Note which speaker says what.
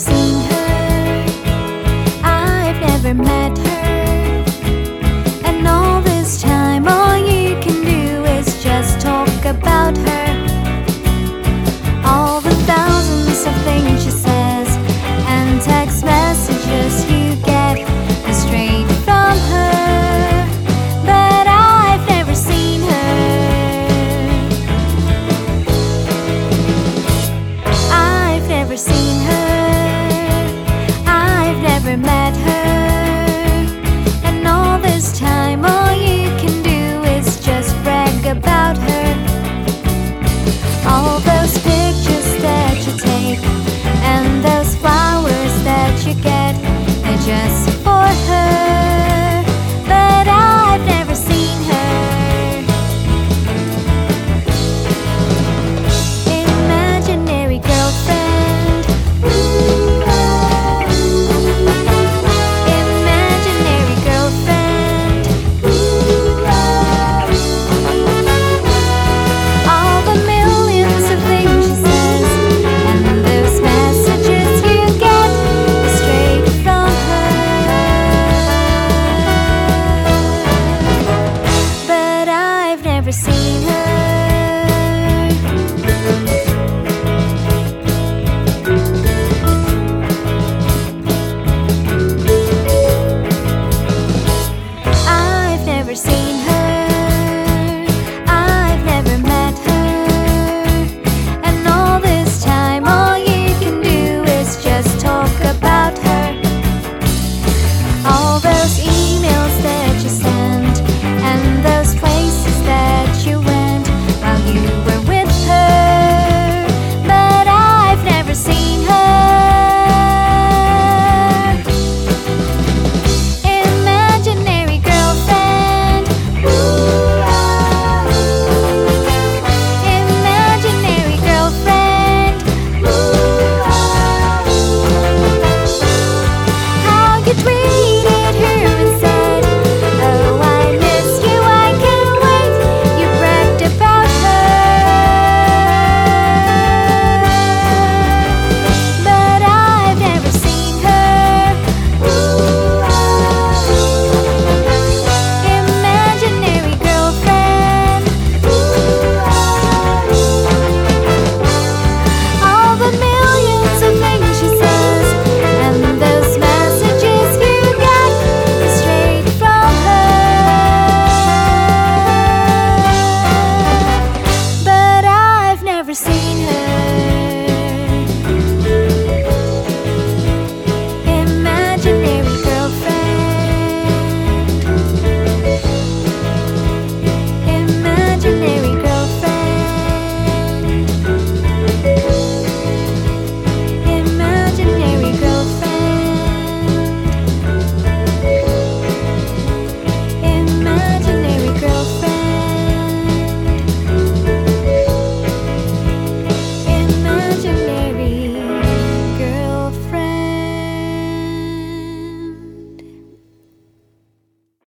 Speaker 1: seen her, I've never met her. 顔 never seen her.